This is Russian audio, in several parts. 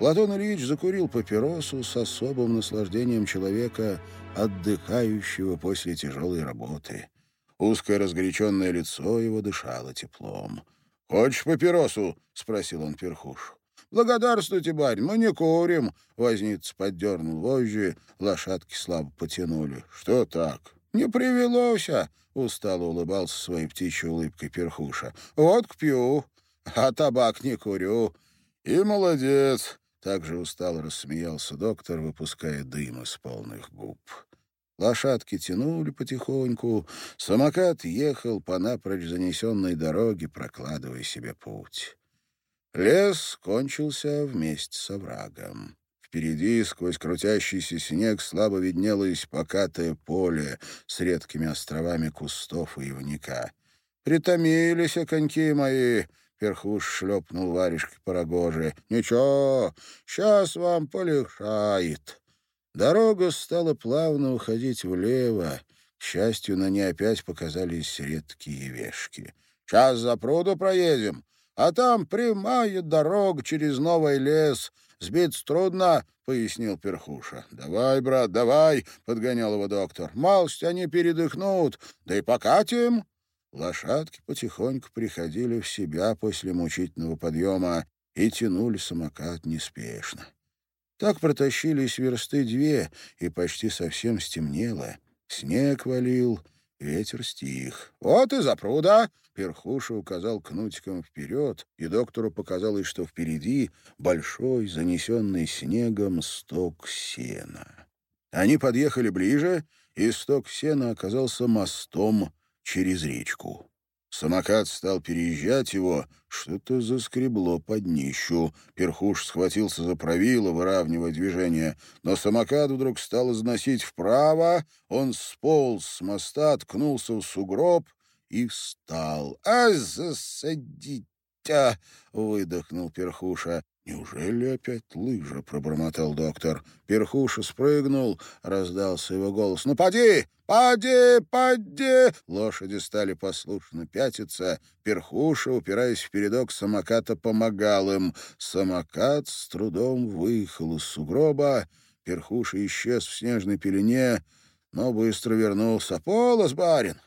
Платон Ильич закурил папиросу с особым наслаждением человека, отдыхающего после тяжелой работы. Узкое разгоряченное лицо его дышало теплом. «Хочешь папиросу?» — спросил он перхуш. «Благодарствуйте, барин, мы не курим!» Возница поддернул вожжи, лошадки слабо потянули. «Что так?» «Не привелося!» — устало улыбался своей птичьей улыбкой перхуша. «Вот пью, а табак не курю». «И молодец!» — также устало рассмеялся доктор, выпуская дым из полных губ. Лошадки тянули потихоньку, самокат ехал по напрочь занесенной дороге, прокладывая себе путь. Лес кончился вместе с оврагом. Впереди, сквозь крутящийся снег, слабо виднелось покатое поле с редкими островами кустов и ивника. «Притомились, коньки мои!» — перхуш шлепнул варежкой по рогоже. «Ничего, сейчас вам полегшает». Дорога стала плавно уходить влево. К счастью, на ней опять показались редкие вешки. «Сейчас за пруду проедем, а там прямая дорога через новый лес. Сбиться трудно», — пояснил Перхуша. «Давай, брат, давай», — подгонял его доктор. «Малость они передохнут, да и покатим». Лошадки потихоньку приходили в себя после мучительного подъема и тянули самокат неспешно. Так протащились версты две, и почти совсем стемнело. Снег валил, ветер стих. «Вот и запруда!» — Перхуша указал кнутиком вперед, и доктору показалось, что впереди большой, занесенный снегом сток сена. Они подъехали ближе, и сток сена оказался мостом через речку. Самокат стал переезжать его, что-то заскребло под днищу. Перхуш схватился за правило, выравнивая движение, но самокат вдруг стал износить вправо, он сполз с моста, ткнулся в сугроб и встал. «А засадить-а!» — выдохнул Перхуша. «Неужели опять лыжа?» — пробормотал доктор. Перхуша спрыгнул, раздался его голос. «Ну, Поди! Поди!» Лошади стали послушно пятиться. Перхуша, упираясь в передок самоката, помогал им. Самокат с трудом выехал из сугроба. Перхуша исчез в снежной пелене, но быстро вернулся. «Полос, барин!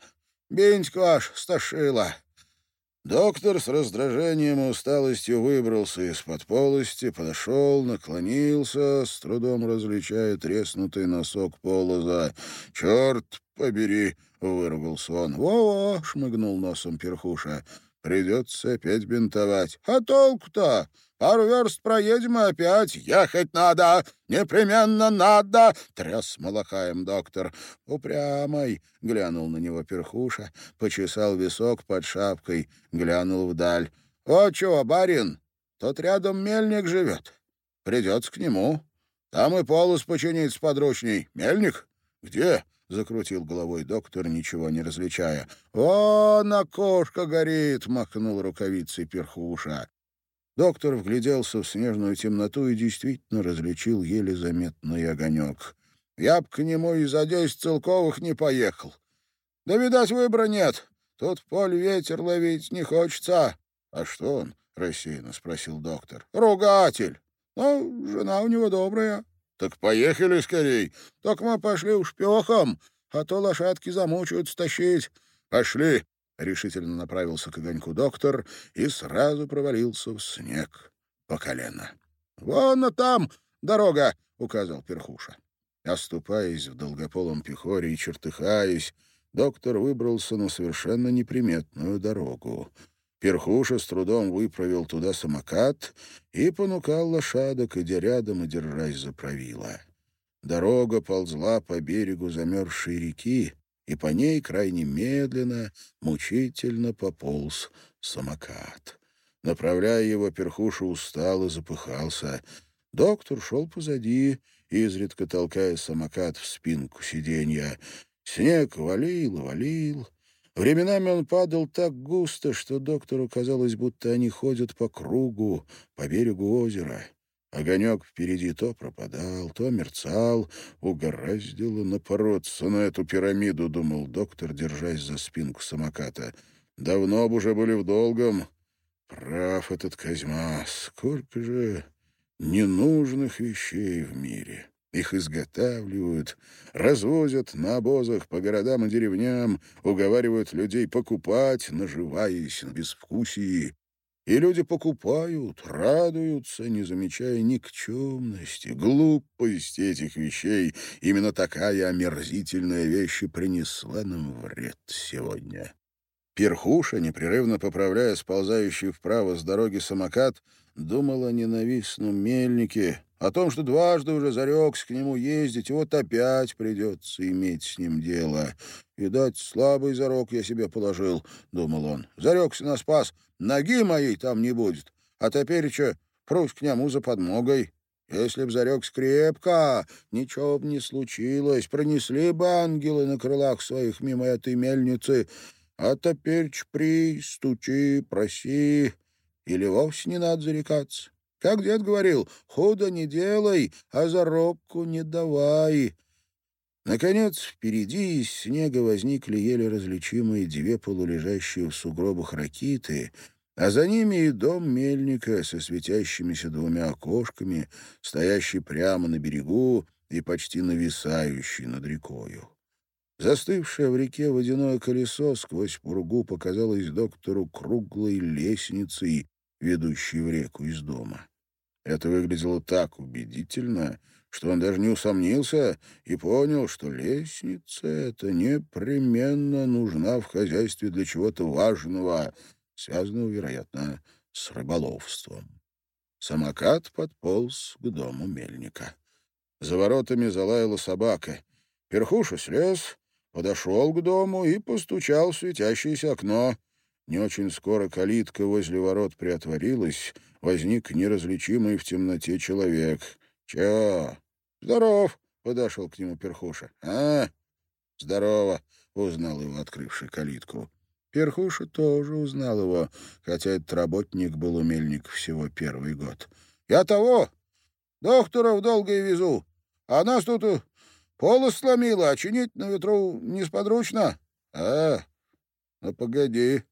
Бинтик ваш стошила!» Доктор с раздражением и усталостью выбрался из-под полости, подошел, наклонился, с трудом различая треснутый носок полоза. «Черт побери!» — выругался он. «Во-во!» — шмыгнул носом перхуша. «Придется опять бинтовать. А толку-то? Пару верст проедем и опять. Ехать надо! Непременно надо!» — тряс малахаем доктор. «Упрямый!» — глянул на него перхуша, почесал висок под шапкой, глянул вдаль. «Вот чего, барин, тут рядом мельник живет. Придется к нему. Там и полос починить подручней. Мельник? Где?» — закрутил головой доктор, ничего не различая. «Вон окошко горит!» — махнул рукавицей перхуша. Доктор вгляделся в снежную темноту и действительно различил еле заметный огонек. «Я б к нему и за десять целковых не поехал. Да, видать, выбора нет. Тут в поле ветер ловить не хочется». «А что он?» — рассеянно спросил доктор. «Ругатель. Ну, жена у него добрая». «Так поехали скорей. Так мы пошли уж пехом, а то лошадки замучают стащить. Пошли». — решительно направился к огоньку доктор и сразу провалился в снег по колено. — Вон там дорога! — указал Перхуша. Оступаясь в долгополом пехоре и чертыхаясь, доктор выбрался на совершенно неприметную дорогу. Перхуша с трудом выправил туда самокат и понукал лошадок, идя рядом и держась за правила. Дорога ползла по берегу замерзшей реки, и по ней крайне медленно, мучительно пополз самокат. Направляя его, перхуша устал и запыхался. Доктор шел позади, изредка толкая самокат в спинку сиденья. Снег валил валил. Временами он падал так густо, что доктору казалось, будто они ходят по кругу, по берегу озера. Огонек впереди то пропадал, то мерцал. Угораздило напороться на эту пирамиду, думал доктор, держась за спинку самоката. Давно бы уже были в долгом. Прав этот Козьма. Сколько же... ненужных вещей в мире. Их изготавливают, развозят на обозах по городам и деревням, уговаривают людей покупать, наживаясь на безвкусии. И люди покупают, радуются, не замечая никчемности, глупости этих вещей. Именно такая омерзительная вещь принесла нам вред сегодня. Перхуша, непрерывно поправляя сползающий вправо с дороги самокат, думал о ненавистном мельнике, о том, что дважды уже зарекся к нему ездить, и вот опять придется иметь с ним дело. «Видать, слабый зарок я себе положил», — думал он. «Зарекся на спас, ноги моей там не будет, а теперь что, прусь к нему за подмогой». Если б зарекся крепко, ничего б не случилось, пронесли бы ангелы на крылах своих мимо этой мельницы, а теперь чпри, стучи, проси, или вовсе не надо зарекаться. Как дед говорил, худо не делай, а заробку не давай. Наконец, впереди из снега возникли еле различимые две полулежащие в сугробах ракиты, а за ними и дом мельника со светящимися двумя окошками, стоящий прямо на берегу и почти нависающий над рекою. Застывшее в реке водяное колесо сквозь пургу показалось доктору круглой лестницей, ведущей в реку из дома. Это выглядело так убедительно, что он даже не усомнился и понял, что лестница эта непременно нужна в хозяйстве для чего-то важного, связанного, вероятно, с рыболовством. Самокат подполз к дому мельника. За воротами залаяла собака. Перхуша слез, подошел к дому и постучал в светящееся окно. Не очень скоро калитка возле ворот приотворилась, возник неразличимый в темноте человек. «Чё? Здоров!» — подошел к нему Перхуша. «А, здорово!» — узнал его, открывший калитку. Перхуша тоже узнал его, хотя этот работник был у мельника всего первый год. «Я того! Докторов долго и везу, а нас тут полос сломило, а чинить на ветру несподручно. А, ну погоди!»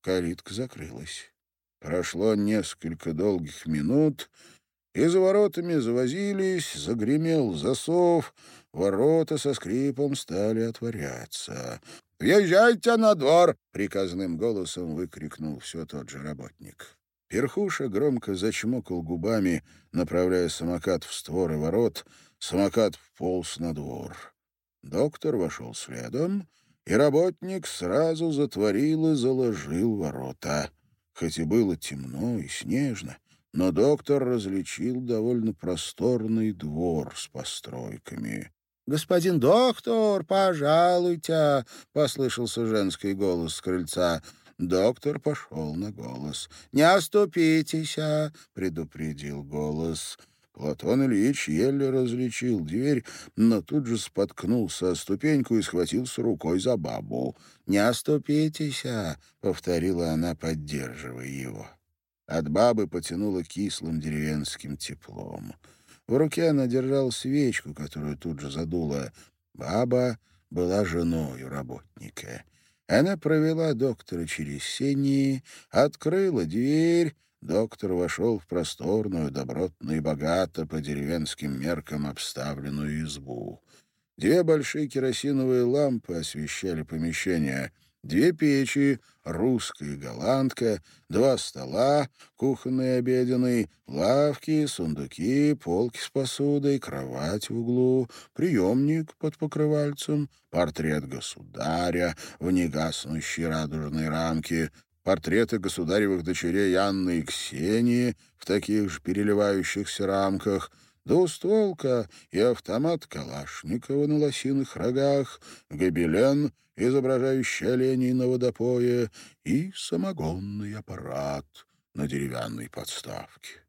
Калитка закрылась. Прошло несколько долгих минут, и за воротами завозились, загремел засов, ворота со скрипом стали отворяться. «Въезжайте на двор!» — приказным голосом выкрикнул все тот же работник. Перхуша громко зачмокал губами, направляя самокат в створы ворот. Самокат вполз на двор. Доктор вошел следом, и работник сразу затворил и заложил ворота. Хоть и было темно и снежно, но доктор различил довольно просторный двор с постройками. «Господин доктор, пожалуйте!» — послышался женский голос с крыльца. Доктор пошел на голос. «Не оступитесь!» — предупредил голос. Платон Ильич еле различил дверь, но тут же споткнулся о ступеньку и схватился рукой за бабу. «Не оступитесь!» — повторила она, поддерживая его. От бабы потянуло кислым деревенским теплом. В руке она держала свечку, которую тут же задула. Баба была женой работника. Она провела доктора через сени, открыла дверь доктор вошел в просторную, добротную и богато по деревенским меркам обставленную избу. Две большие керосиновые лампы освещали помещение, две печи, русская голландка, два стола, кухонный и обеденный, лавки, сундуки, полки с посудой, кровать в углу, приемник под покрывальцем, портрет государя в негаснущей радужной рамке, портреты государевых дочерей Анны и Ксении в таких же переливающихся рамках, двустволка и автомат Калашникова на лосиных рогах, гобелен, изображающий оленей на водопое, и самогонный аппарат на деревянной подставке.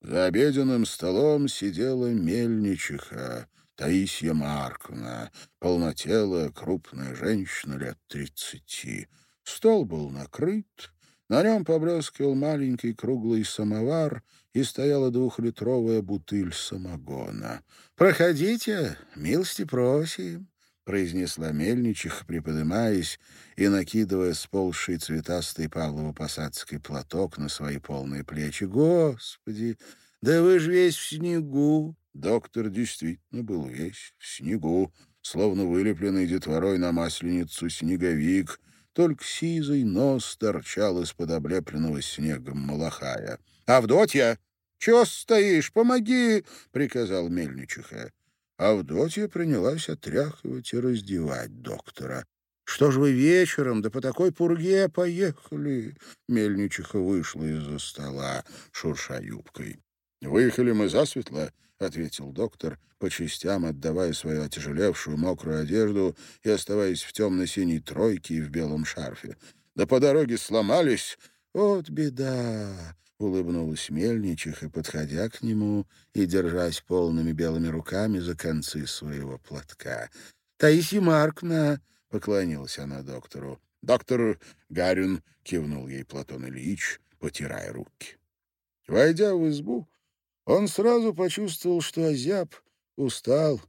За обеденным столом сидела мельничиха, Таисия Марковна, полнотелая крупная женщина лет тридцати. Стол был накрыт, на нем поблескивал маленький круглый самовар и стояла двухлитровая бутыль самогона. «Проходите, милости просим», — произнесла мельничиха, приподымаясь и накидывая сползший цветастый Павлово-посадский платок на свои полные плечи. «Господи, Да вы ж весь в снегу. Доктор действительно был весь в снегу, словно вылепленный детворой на масленицу снеговик, только сизый нос торчал из-под облепленного снегом малахая. «Авдотья! Чего стоишь? Помоги!» — приказал Мельничиха. Авдотья принялась отряхивать и раздевать доктора. «Что ж вы вечером, да по такой пурге поехали?» Мельничиха вышла из-за стола, шурша юбкой. «Выехали мы засветло», — ответил доктор, по частям отдавая свою отяжелевшую мокрую одежду и оставаясь в темно-синей тройке и в белом шарфе. «Да по дороге сломались». «Вот беда!» — улыбнулась Мельничиха, подходя к нему и держась полными белыми руками за концы своего платка. «Таисия Маркна!» — поклонилась она доктору. «Доктор Гарин!» — кивнул ей Платон Ильич, потирая руки. Войдя в избу, он сразу почувствовал, что озяб, устал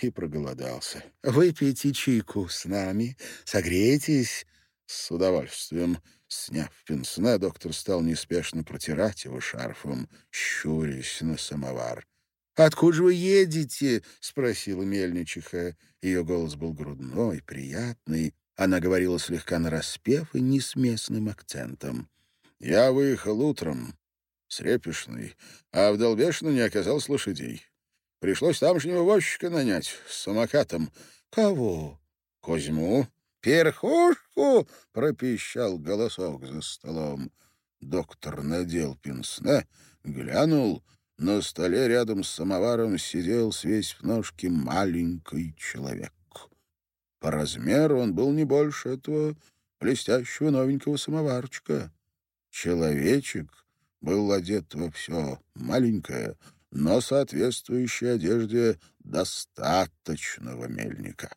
и проголодался. «Выпейте чайку с нами, согрейтесь». С удовольствием, сняв пенсне, доктор стал неспешно протирать его шарфом, щурясь на самовар. «Откуда вы едете?» — спросила мельничиха. Ее голос был грудной, приятный. Она говорила слегка нараспев и не с местным акцентом. «Я выехал утром с Репишной, а в Долбешину не оказалось лошадей. Пришлось тамошнего возчика нанять с самокатом. Кого? Козьму. Перхушку, пропищал голосок за столом. Доктор надел пенсне, глянул. На столе рядом с самоваром сидел свесь в ножке маленький человек. По размеру он был не больше этого блестящего новенького самоварчика. Человечек был одет во все маленькое, но соответствующей одежде достаточного мельника.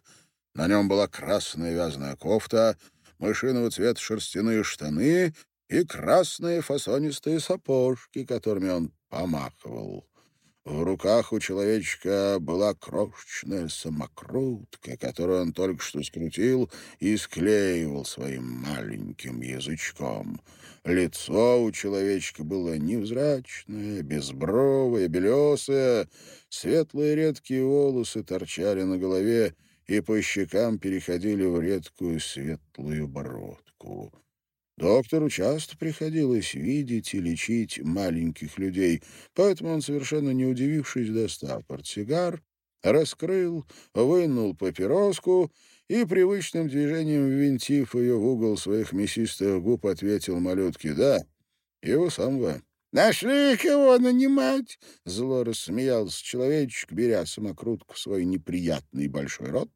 На нем была красная вязаная кофта, мышиного цвета шерстяные штаны и красные фасонистые сапожки, которыми он помахивал. В руках у человечка была крошечная самокрутка, которую он только что скрутил и склеивал своим маленьким язычком. Лицо у человечка было невзрачное, безбровое, белесое, светлые редкие волосы торчали на голове и по щекам переходили в редкую светлую бородку. Доктору часто приходилось видеть и лечить маленьких людей, поэтому он, совершенно не удивившись, достал портсигар, раскрыл, вынул папироску и, привычным движением ввинтив ее в угол своих мясистых губ, ответил малютке «Да, его самого». «Нашли кого нанимать?» — зло рассмеялся человечек, беря самокрутку в свой неприятный большой рот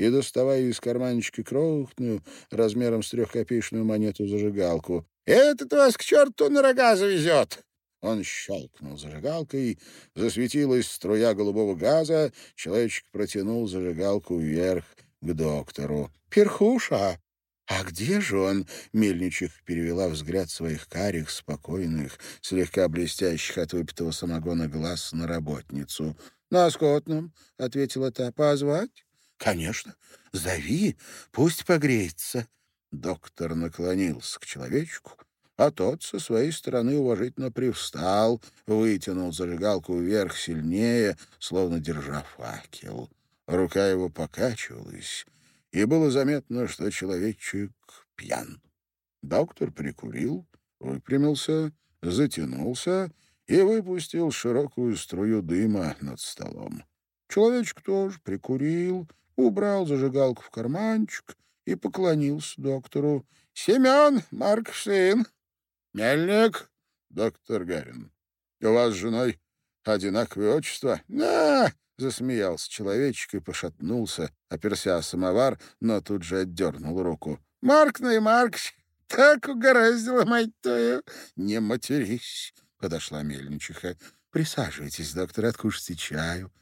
и доставая из карманчика крохотную, размером с трехкопеечную монету-зажигалку. «Этот вас к черту на рога завезет!» Он щелкнул зажигалкой, засветилась струя голубого газа, человечек протянул зажигалку вверх к доктору. «Перхуша! А где же он?» — Мельничих перевела взгляд своих карих, спокойных, слегка блестящих от выпитого самогона глаз на работницу. «На скотном», — ответила та, — «позвать?» «Конечно. Зови, пусть погреется». Доктор наклонился к человечку, а тот со своей стороны уважительно привстал, вытянул зажигалку вверх сильнее, словно держа факел. Рука его покачивалась, и было заметно, что человечек пьян. Доктор прикурил, выпрямился, затянулся и выпустил широкую струю дыма над столом. Человечек тоже прикурил, убрал зажигалку в карманчик и поклонился доктору. — Семен, Марк сын. — Мельник, доктор Гарин. У вас с женой одинаковое отчество? — На! — засмеялся человечек и пошатнулся, оперся о самовар, но тут же отдернул руку. — Марк ну и Маркч, так угораздило, мать твою! — Не матерись, — подошла мельничиха. — Присаживайтесь, доктор, откушайте чаю.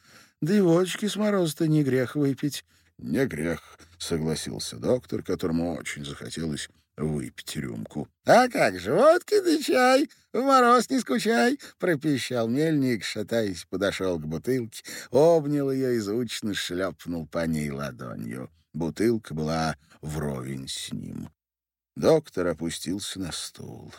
Да и водочки с мороза-то не грех выпить. — Не грех, — согласился доктор, которому очень захотелось выпить рюмку. — А как же, водки да чай, в мороз не скучай, — пропищал мельник, шатаясь, подошел к бутылке, обнял ее и звучно шлепнул по ней ладонью. Бутылка была вровень с ним. Доктор опустился на стул.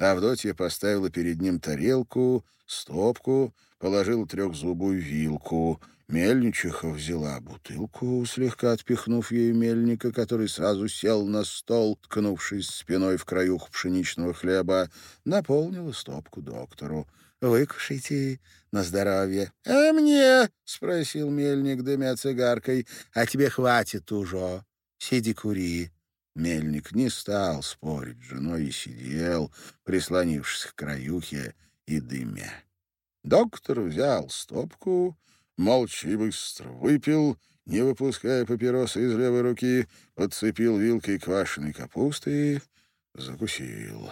Авдотья поставила перед ним тарелку, стопку, положила трехзубую вилку. Мельничиха взяла бутылку, слегка отпихнув ею мельника, который сразу сел на стол, ткнувшись спиной в краюх пшеничного хлеба, наполнила стопку доктору. «Выкушайте на здоровье». «А мне?» — спросил мельник, дымя цигаркой. «А тебе хватит уже. Сиди кури». Мельник не стал спорить с женой и сидел, прислонившись к краюхе и дымя. Доктор взял стопку, молча быстро выпил, не выпуская папиросы из левой руки, подцепил вилкой квашеной капусты и закусил.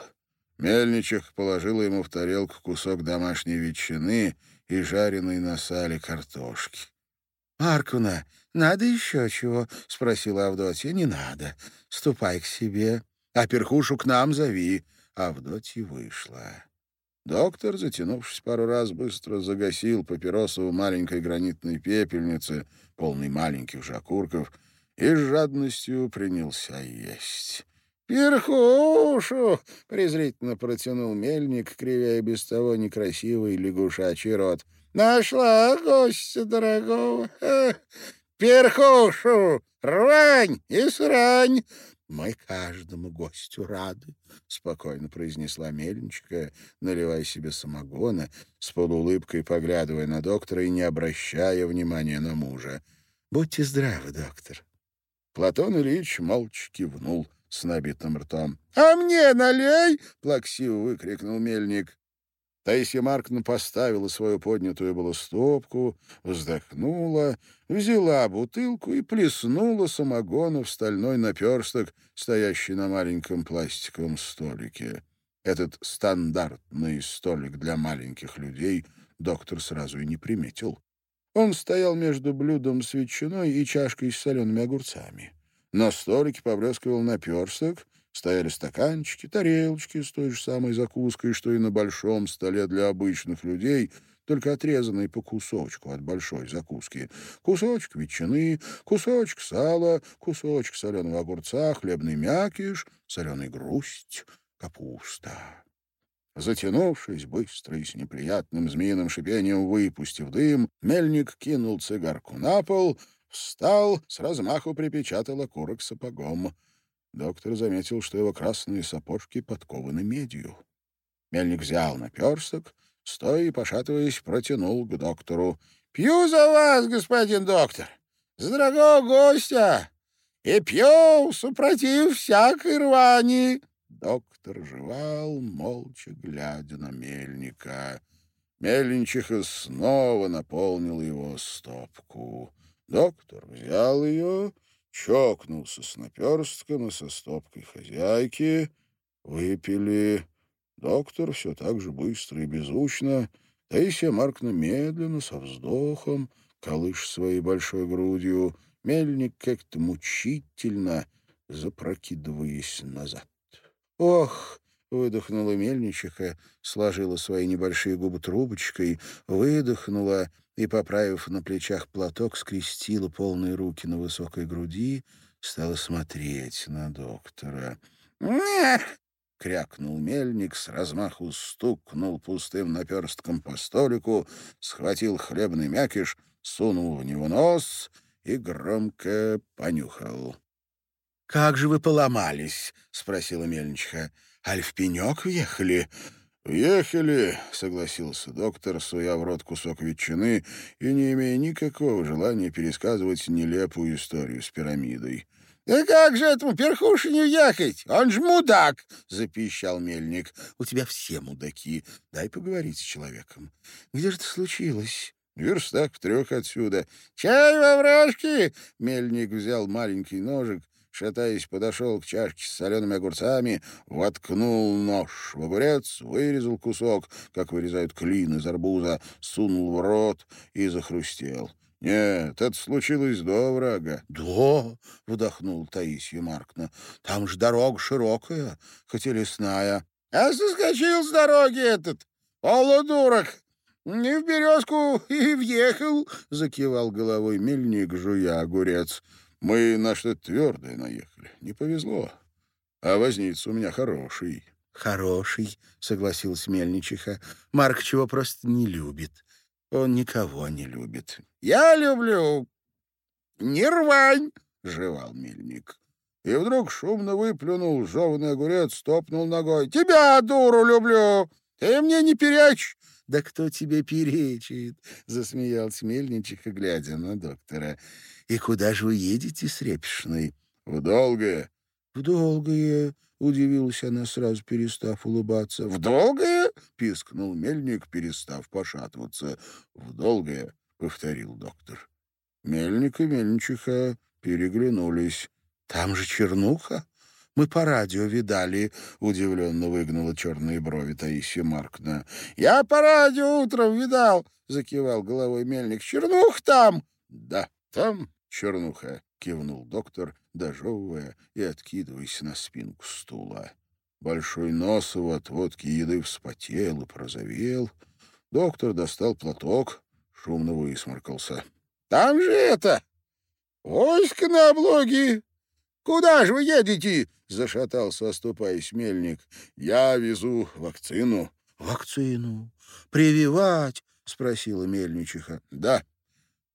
Мельничих положила ему в тарелку кусок домашней ветчины и жареной на сале картошки. «Маркуна, надо еще чего?» — спросила Авдотья. «Не надо. Ступай к себе. А перхушу к нам зови». Авдотья вышла. Доктор, затянувшись пару раз, быстро загасил папиросу в маленькой гранитной пепельнице, полной маленьких же окурков, и с жадностью принялся есть. «Перхушу!» — презрительно протянул мельник, кривя без того некрасивый лягушачий рот. «Нашла гостя дорогого! Перхушу! Рвань и срань!» «Мы каждому гостю рады», — спокойно произнесла Мельничка, наливая себе самогона, с полуулыбкой поглядывая на доктора и не обращая внимания на мужа. «Будьте здравы, доктор». Платон Ильич молча кивнул с набитым ртом. «А мне налей!» — плаксиво выкрикнул мельник. Таисия Маркна поставила свою поднятую было стопку, вздохнула, взяла бутылку и плеснула самогона в стальной наперсток, стоящий на маленьком пластиковом столике. Этот стандартный столик для маленьких людей доктор сразу и не приметил. Он стоял между блюдом с ветчиной и чашкой с солеными огурцами. На столике поблескивал наперсток, стояли стаканчики, тарелочки с той же самой закуской, что и на большом столе для обычных людей, только отрезанные по кусочку от большой закуски. Кусочек ветчины, кусочек сала, кусочек соленого огурца, хлебный мякиш, соленый грусть, капуста. Затянувшись быстро и с неприятным змеиным шипением выпустив дым, мельник кинул цигарку на пол — Встал, с размаху припечатал окурок сапогом. Доктор заметил, что его красные сапожки подкованы медью. Мельник взял наперсток, стоя и, пошатываясь, протянул к доктору. — Пью за вас, господин доктор, за дорогого гостя, и пью, супротив всякой рвани. Доктор жевал, молча глядя на мельника. Мельничиха снова наполнил его стопку. Доктор взял ее, чокнулся с наперстком и со стопкой хозяйки. Выпили. Доктор все так же быстро и беззвучно. Таисия Маркна медленно, со вздохом, колыш своей большой грудью. Мельник как-то мучительно, запрокидываясь назад. «Ох!» — выдохнула мельничиха, сложила свои небольшие губы трубочкой, выдохнула и, поправив на плечах платок, скрестила полные руки на высокой груди, стала смотреть на доктора. «Эх!» — крякнул мельник, с размаху стукнул пустым наперстком по столику, схватил хлебный мякиш, сунул в него нос и громко понюхал. «Как же вы поломались?» — спросила мельничиха. «Аль в пенек въехали?» «Ехали», — согласился доктор, суя в рот кусок ветчины и не имея никакого желания пересказывать нелепую историю с пирамидой. «Да как же этому перхуше не уехать? Он ж мудак!» — запищал мельник. «У тебя все мудаки. Дай поговорить с человеком. Где же это случилось?» «Верстак в трех отсюда». «Чай во вражке!» — мельник взял маленький ножик шатаясь, подошел к чашке с солеными огурцами, воткнул нож в огурец, вырезал кусок, как вырезают клин из арбуза, сунул в рот и захрустел. «Нет, это случилось до врага». «Да», — вдохнул Таисия Маркна, — «там ж дорога широкая, хоть и лесная». «А соскочил с дороги этот, полудурок, не в березку и въехал», — закивал головой мельник, жуя огурец. Мы на что-то твердое наехали. Не повезло. А возница у меня хороший. «Хороший», — согласилась Мельничиха. «Марк чего просто не любит. Он никого не любит». «Я люблю. Не рвань», — жевал Мельник. И вдруг шумно выплюнул жеванный огурец, топнул ногой. «Тебя, дуру, люблю! Ты мне не перечь!» «Да кто тебе перечит?» — засмеялся Мельничиха, глядя на доктора. «И куда же вы едете с Репишной?» «В долгое». «В долгое», — удивилась она, сразу перестав улыбаться. «В долгое?» — пискнул мельник, перестав пошатываться. «В долгое», — повторил доктор. Мельник и мельничиха переглянулись. «Там же чернуха? Мы по радио видали», — удивленно выгнула черные брови Таисия Маркна. «Я по радио утром видал», — закивал головой мельник. «Чернух там!» «Да, там чернуха», — кивнул доктор, дожевывая и откидываясь на спинку стула. Большой нос его от водки еды вспотел и прозовел. Доктор достал платок, шумно высморкался. — Там же это... Войско на облоге. Куда же вы едете? — зашатался, оступаясь мельник. — Я везу вакцину. — Вакцину? Прививать? — спросила мельничиха. — Да,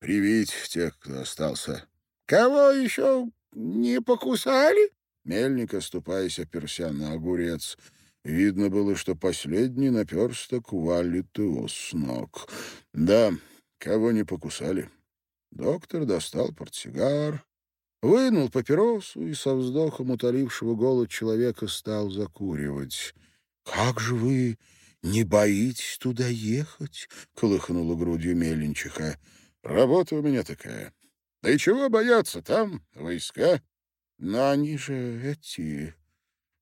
привить тех, кто остался. — Кого еще не покусали? Мельник, оступаясь, оперся на огурец. Видно было, что последний наперсток валит его с ног. Да, кого не покусали. Доктор достал портсигар, вынул папиросу и со вздохом утолившего голод человека стал закуривать. — Как же вы не боитесь туда ехать? — колыхнула грудью меленчиха. — Работа у меня такая. Да и чего бояться, там войска. Но они же эти...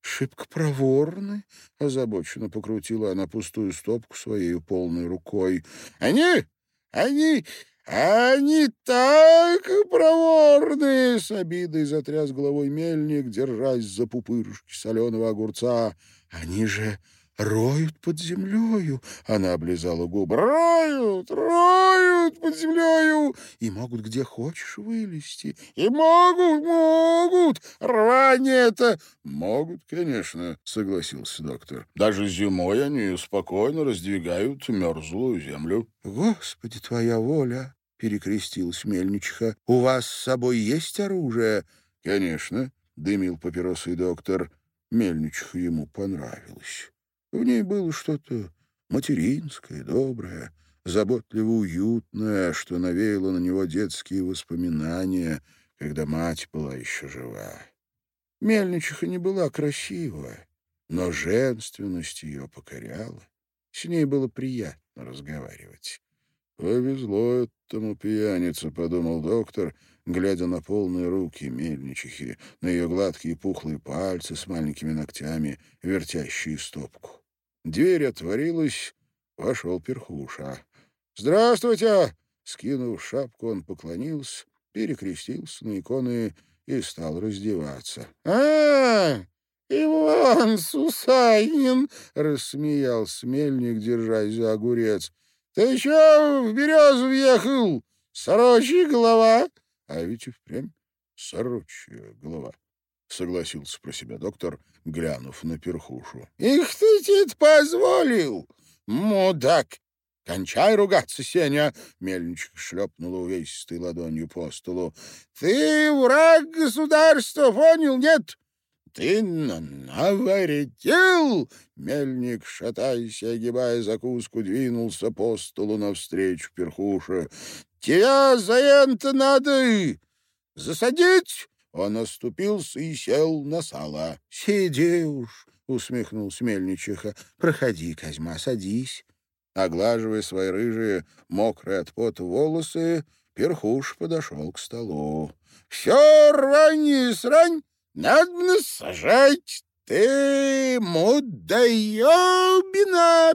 «Шибко проворны», — озабоченно покрутила она пустую стопку своей полной рукой. «Они? Они? Они так проворны!» — с обидой затряс головой мельник, держась за пупырышки соленого огурца. «Они же роют под землею. Она облизала губы. Роют, роют под землею. И могут где хочешь вылезти. И могут, могут. Рвание это. Могут, конечно, согласился доктор. Даже зимой они спокойно раздвигают мерзлую землю. Господи, твоя воля, перекрестилась мельничиха. У вас с собой есть оружие? Конечно, дымил папиросой доктор. Мельничиха ему понравилась. В ней было что-то материнское, доброе, заботливо уютное, что навеяло на него детские воспоминания, когда мать была еще жива. Мельничиха не была красива, но женственность ее покоряла. С ней было приятно разговаривать. «Повезло этому пьянице», — подумал доктор, глядя на полные руки мельничихи, на ее гладкие пухлые пальцы с маленькими ногтями, вертящие стопку. Дверь отворилась, вошел перхуша. «Здравствуйте!» Скинув шапку, он поклонился, перекрестился на иконы и стал раздеваться. «А, Иван Сусайнин!» — рассмеялся мельник, держась за огурец. «Ты еще в березу въехал? Сорочья голова!» А ведь и впрямь сорочья голова согласился про себя доктор, глянув на перхушу. «Их ты тебе позволил, мудак!» «Кончай ругаться, Сеня!» — мельничек шлепнула увесистой ладонью по столу. «Ты враг государства, понял, нет? Ты навредил!» Мельник, шатаясь огибая закуску, двинулся по столу навстречу перхуше. «Тебя за это надо засадить он оступился и сел на сало. — Сиди уж, — усмехнулся Мельничиха. — Проходи, Козьма, садись. Оглаживая свои рыжие, мокрые от пота волосы, перхуш подошел к столу. — Все рвань срань, надо сажать «Ты мудоебина!»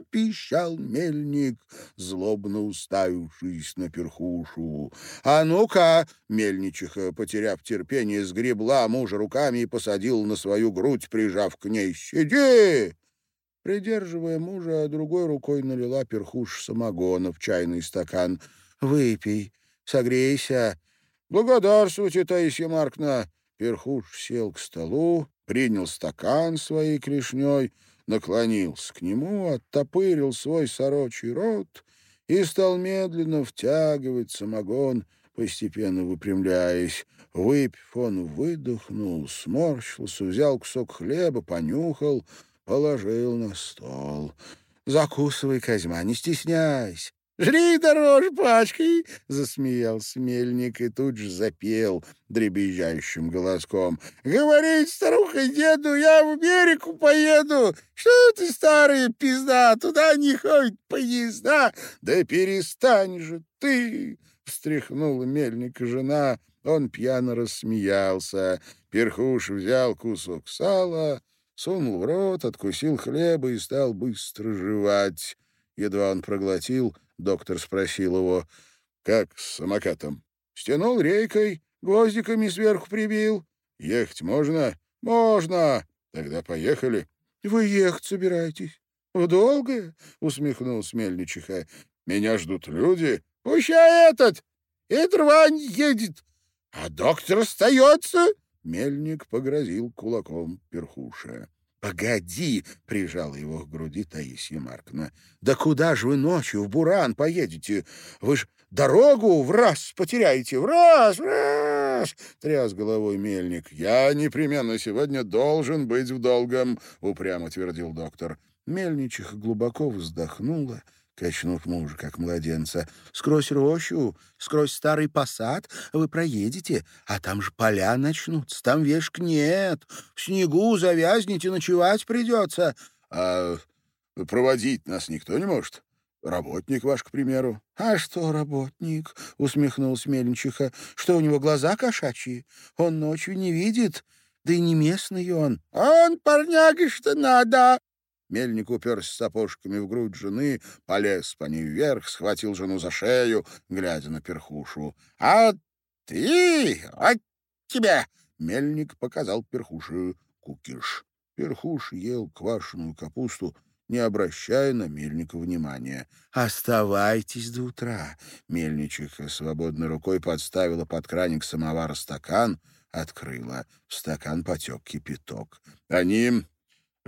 — пищал мельник, злобно уставившись на перхушу. «А ну-ка!» — мельничиха, потеряв терпение, сгребла мужа руками и посадил на свою грудь, прижав к ней. «Сиди!» Придерживая мужа, другой рукой налила перхуш самогона в чайный стакан. «Выпей, согрейся». «Благодарствуйте, Таисия Маркна!» Перхуш сел к столу, принял стакан своей клешней, наклонился к нему, оттопырил свой сорочий рот и стал медленно втягивать самогон, постепенно выпрямляясь. Выпив, он выдохнул, сморщился, взял кусок хлеба, понюхал, положил на стол. «Закусывай, Козьма, не стесняйся. «Жри дороже пачкой!» — засмеялся мельник и тут же запел дребезжащим голоском. «Говорит старуха деду, я в Америку поеду! Что ты, старая пизда, туда не ходит поезда!» «Да перестань же ты!» — встряхнула мельника жена. Он пьяно рассмеялся. Перхуш взял кусок сала, сунул в рот, откусил хлеба и стал быстро жевать. Едва он проглотил — Доктор спросил его, как с самокатом. Стянул рейкой, гвоздиками сверху прибил. Ехать можно? Можно. Тогда поехали. Вы ехать собираетесь? В долгое? Усмехнулся Мельничиха. Меня ждут люди. Пущай этот! И рвань едет. А доктор остается. Мельник погрозил кулаком перхуша. «Погоди!» — прижала его к груди Таисия Маркна. «Да куда же вы ночью в Буран поедете? Вы ж дорогу в раз потеряете! В раз! В раз!» — тряс головой мельник. «Я непременно сегодня должен быть в долгом!» — упрямо твердил доктор. Мельничиха глубоко вздохнула — качнув мужа, как младенца. «Скрозь рощу, скрозь старый посад вы проедете, а там же поля начнутся, там вешк нет, в снегу завязнете, ночевать придется». «А проводить нас никто не может?» «Работник ваш, к примеру». «А что работник?» — усмехнулся Мельничиха. «Что, у него глаза кошачьи? Он ночью не видит, да и не местный он». «Он парняга, что надо!» Мельник уперся сапожками в грудь жены, полез по ней вверх, схватил жену за шею, глядя на перхушу. — А ты, от тебя! — мельник показал перхуше кукиш. Перхуш ел квашеную капусту, не обращая на мельника внимания. «Оставайтесь до утра!» Мельничиха свободной рукой подставила под краник самовара стакан, открыла. В стакан потек кипяток. «Они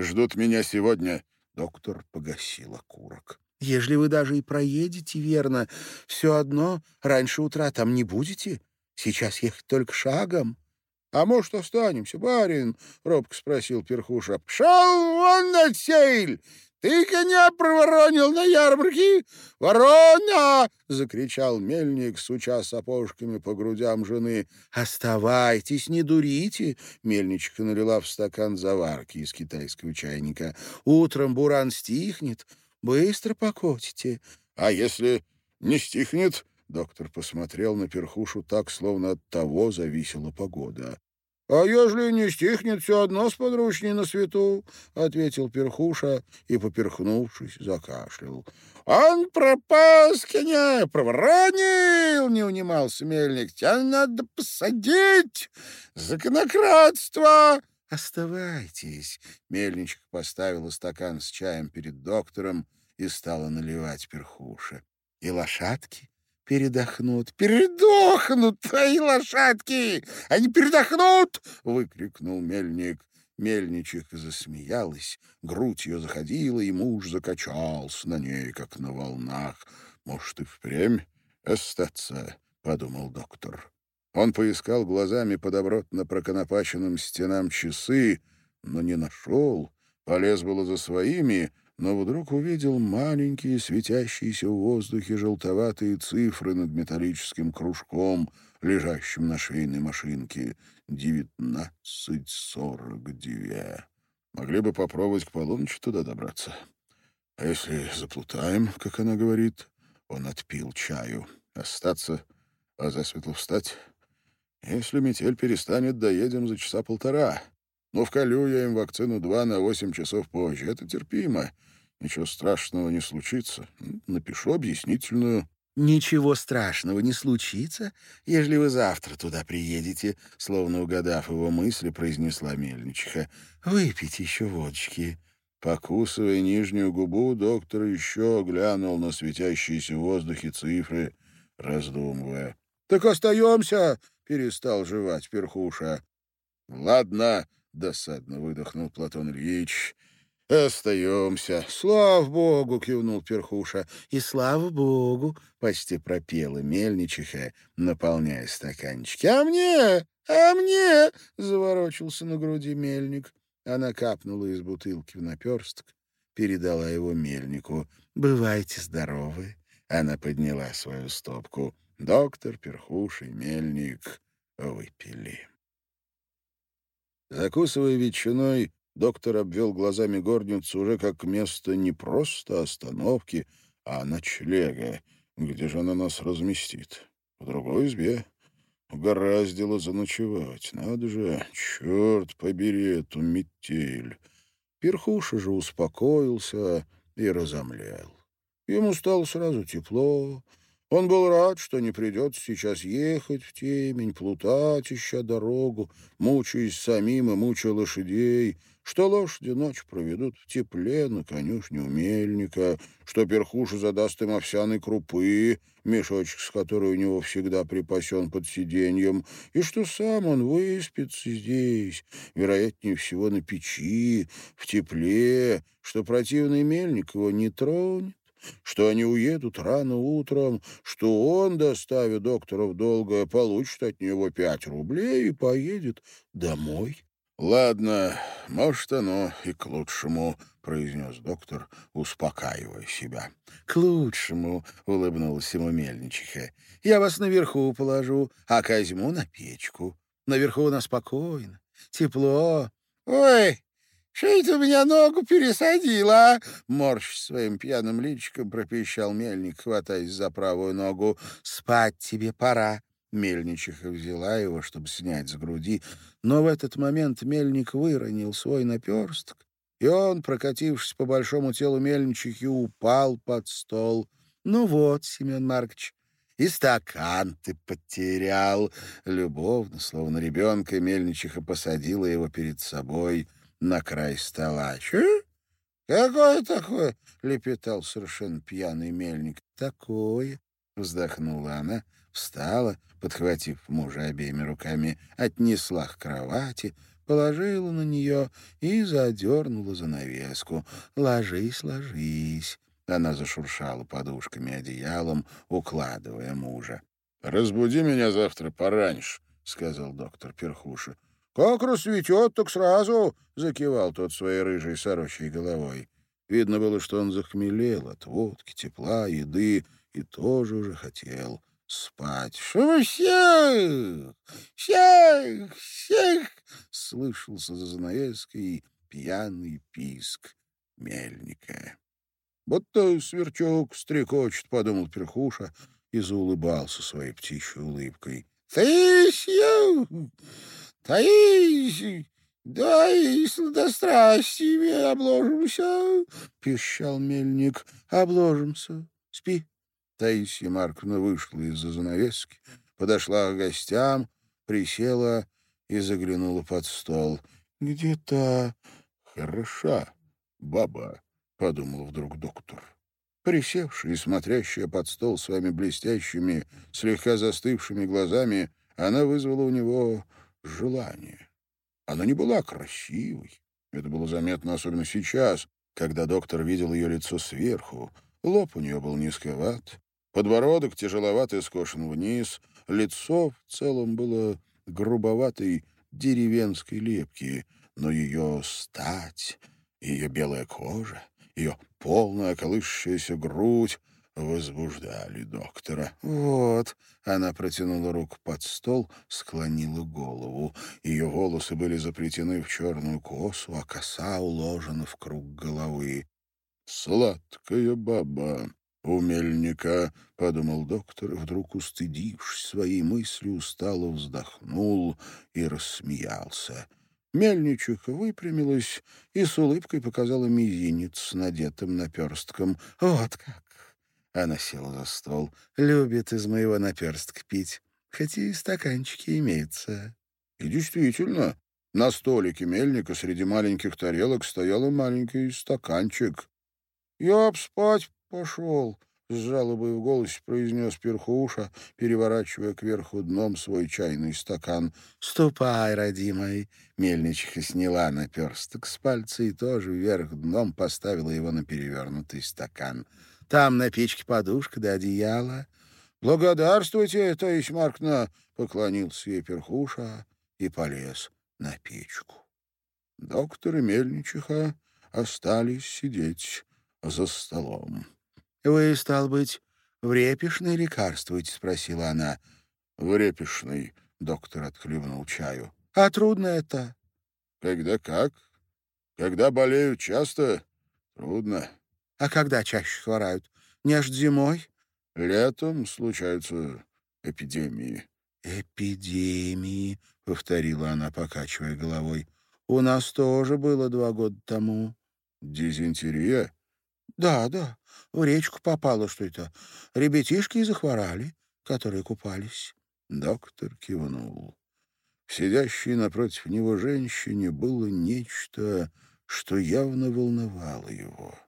Ждут меня сегодня. Доктор погасил окурок. Ежели вы даже и проедете верно, все одно раньше утра там не будете. Сейчас ехать только шагом. — А может, останемся, барин? — робко спросил Перхуша. — Пшел вон на сель! «Ты коня проворонил на ярмарке! Ворона!» — закричал мельник, суча сапожками по грудям жены. «Оставайтесь, не дурите!» — мельничка налила в стакан заварки из китайского чайника. «Утром буран стихнет, быстро покотите». «А если не стихнет?» — доктор посмотрел на перхушу так, словно от того зависела погода. «А ежели не стихнет, все одно с подручней на свету», — ответил перхуша и, поперхнувшись, закашлял. «Он пропас, коня, проворонил!» — не унимался мельник. «Тебя надо посадить! Законократство!» «Оставайтесь!» — мельничек поставила стакан с чаем перед доктором и стала наливать перхуша. «И лошадки передохнут. «Передохнут твои лошадки! Они передохнут!» — выкрикнул мельник. Мельничиха засмеялась, грудь ее заходила, и муж закачался на ней, как на волнах. «Может, и впрямь остаться?» — подумал доктор. Он поискал глазами по добротно проконопаченным стенам часы, но не нашел. Полез было за своими, но вдруг увидел маленькие светящиеся в воздухе желтоватые цифры над металлическим кружком, лежащим на швейной машинке. Девятнадцать сорок две. Могли бы попробовать к полуночи туда добраться. А если заплутаем, как она говорит, он отпил чаю. Остаться, а засветло встать. Если метель перестанет, доедем за часа полтора. Но вколю я им вакцину два на восемь часов позже. Это терпимо. Ничего страшного не случится. Напишу объяснительную. «Ничего страшного не случится, ежели вы завтра туда приедете», словно угадав его мысли, произнесла мельничиха. «Выпейте еще водочки». Покусывая нижнюю губу, доктор еще глянул на светящиеся в воздухе цифры, раздумывая. «Так остаемся!» — перестал жевать перхуша. «Ладно», — досадно выдохнул Платон Ильич, «Остаемся». «Слава богу!» — кивнул Перхуша. «И слава богу!» — почти пропела мельничиха, наполняя стаканчики. «А мне? А мне?» — заворочился на груди мельник. Она капнула из бутылки в наперсток, передала его мельнику. «Бывайте здоровы!» Она подняла свою стопку. Доктор, Перхуш и мельник выпили. Закусывая ветчиной, доктор обвел глазами горницу уже как место не просто остановки, а ночлега. Где же она нас разместит? В другой избе. Угораздило заночевать. Надо же, черт побери эту метель. Перхуша же успокоился и разомлел. Ему стало сразу тепло, он был рад, что не придется сейчас ехать в темень, плутать, ища дорогу, мучаясь самим и мучая лошадей, что лошади ночь проведут в тепле на конюшне у мельника, что перхуша задаст им овсяной крупы, мешочек с которой у него всегда припасен под сиденьем, и что сам он выспится здесь, вероятнее всего на печи, в тепле, что противный мельник его не тронет, что они уедут рано утром, что он, доставив доктора в долгое, получит от него пять рублей и поедет домой. — Ладно, может, оно и к лучшему, — произнес доктор, успокаивая себя. — К лучшему, — улыбнулась ему мельничиха. — Я вас наверху положу, а Козьму на печку. Наверху у нас спокойно, тепло. — Ой, «Что это меня ногу пересадила?» а?» Морщ своим пьяным личиком пропищал мельник, хватаясь за правую ногу. «Спать тебе пора». Мельничиха взяла его, чтобы снять с груди, но в этот момент мельник выронил свой наперсток, и он, прокатившись по большому телу мельничихи, упал под стол. «Ну вот, Семен Маркович, и стакан ты потерял». Любовно, словно ребенка, мельничиха посадила его перед собой — на край стола. «Че? Какое такое?» — лепетал совершенно пьяный мельник. «Такое», — вздохнула она, встала, подхватив мужа обеими руками, отнесла к кровати, положила на нее и задернула занавеску. «Ложись, ложись». Она зашуршала подушками одеялом, укладывая мужа. «Разбуди меня завтра пораньше», — сказал доктор Перхуша. «Как рассветет, так сразу!» — закивал тот своей рыжей сорочей головой. Видно было, что он захмелел от водки, тепла, еды и тоже уже хотел спать. «Что всех? Всех! Всех!» — слышался за занавеской пьяный писк мельника. «Будто сверчок стрекочет», — подумал Перхуша и заулыбался своей птичьей улыбкой. «Ты, Таисий, дай сладострастиями обложимся, — пищал мельник. — Обложимся. Спи. Таисия Марковна вышла из-за занавески, подошла к гостям, присела и заглянула под стол. — Где-то хороша баба, — подумал вдруг доктор. Присевшая и смотрящая под стол своими блестящими, слегка застывшими глазами, она вызвала у него желание. Она не была красивой. Это было заметно особенно сейчас, когда доктор видел ее лицо сверху. Лоб у нее был низковат, подбородок тяжеловат и скошен вниз, лицо в целом было грубоватой деревенской лепки, но ее стать, ее белая кожа, ее полная колышущаяся грудь возбуждали доктора. «Вот», — она протянула руку под стол, склонила голову. Ее волосы были заплетены в черную косу, а коса уложена в круг головы. «Сладкая баба», «У мельника», — подумал доктор, вдруг, устыдившись своей мыслью, устало вздохнул и рассмеялся. Мельничиха выпрямилась и с улыбкой показала мизинец с надетым наперстком. «Вот как! Она села за стол. «Любит из моего наперстка пить, хотя и стаканчики имеются». И действительно, на столике мельника среди маленьких тарелок стоял маленький стаканчик. «Я б спать пошел», — с жалобой в голосе произнес перхуша, переворачивая кверху дном свой чайный стакан. «Ступай, родимый!» Мельничиха сняла наперсток с пальца и тоже вверх дном поставила его на перевернутый стакан. «Там на печке подушка да одеяло». «Благодарствуйте, Таисия Маркна!» — поклонился ей перхуша и полез на печку. Доктор и Мельничиха остались сидеть за столом. — Вы, стал быть, в репишной лекарствуете? — спросила она. — В репишной, — доктор отхлебнул чаю. — А трудно это? — Когда как? Когда болеют часто, трудно. — А когда чаще хворают? Не аж зимой? — Летом случаются эпидемии. — Эпидемии, — повторила она, покачивая головой. — У нас тоже было два года тому. — Дизентерия? Да, да, в речку попало что это. Ребятишки и захворали, которые купались. Доктор кивнул. Сидящей напротив него женщине было нечто, что явно волновало его.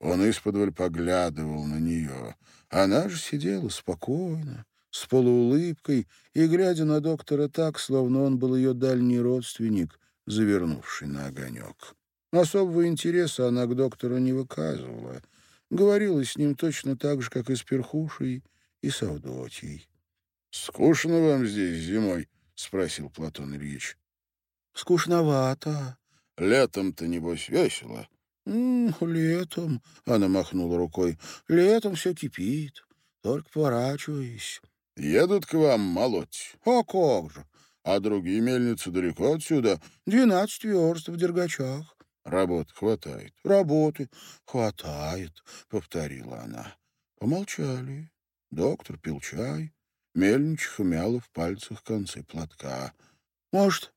Он исподволь поглядывал на нее. Она же сидела спокойно, с полуулыбкой и глядя на доктора так, словно он был ее дальний родственник, завернувший на огонек. Особого интереса она к доктору не выказывала. Говорила с ним точно так же, как и с Перхушей и с Авдотьей. — Скучно вам здесь зимой? — спросил Платон Ильич. — Скучновато. — Летом-то, небось, весело. «М — Летом, — она махнула рукой, — летом все кипит, только поворачиваясь. — Едут к вам молоть? — А как же? — А другие мельницы далеко отсюда? — Двенадцать верст в Дергачах. Работы хватает. Работы хватает, повторила она. Помолчали. Доктор пил чай. Мельничиха мяла в пальцах концы платка. Может,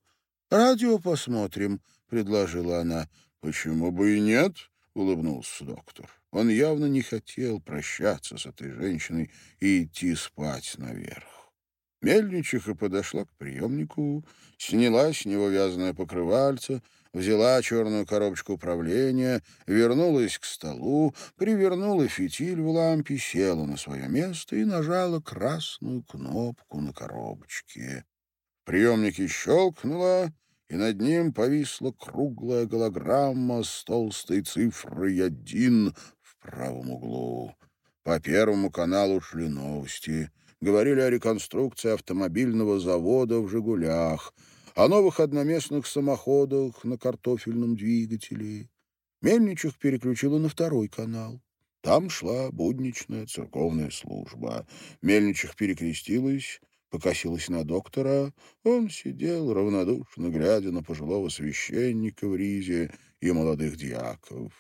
радио посмотрим, предложила она. Почему бы и нет? улыбнулся доктор. Он явно не хотел прощаться с этой женщиной и идти спать наверх. Мельничиха подошла к приемнику, сняла с него вязаное покрывальце, взяла черную коробочку управления, вернулась к столу, привернула фитиль в лампе, села на свое место и нажала красную кнопку на коробочке. В щелкнуло, и над ним повисла круглая голограмма с толстой цифрой один в правом углу. По первому каналу шли новости. Говорили о реконструкции автомобильного завода в «Жигулях», о новых одноместных самоходах на картофельном двигателе. Мельничих переключила на второй канал. Там шла будничная церковная служба. Мельничих перекрестилась, покосилась на доктора. Он сидел, равнодушно глядя на пожилого священника в ризе и молодых диаков.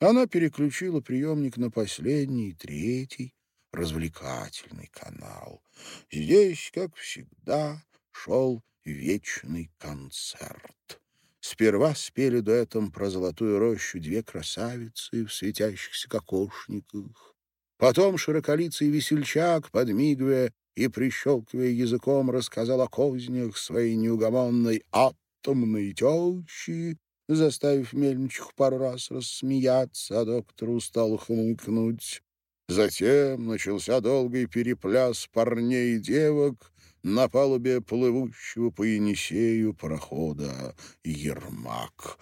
Она переключила приемник на последний, третий, развлекательный канал. Здесь, как всегда, шел вечный концерт. Сперва спели дуэтом про золотую рощу две красавицы в светящихся кокошниках. Потом широколицый весельчак, подмигивая и прищелкивая языком, рассказал о кознях своей неугомонной атомной тещи, заставив мельничиху пару раз рассмеяться, а доктор устал хмыкнуть. Затем начался долгий перепляс парней и девок, на палубе плывущего по Енисею парохода «Ермак».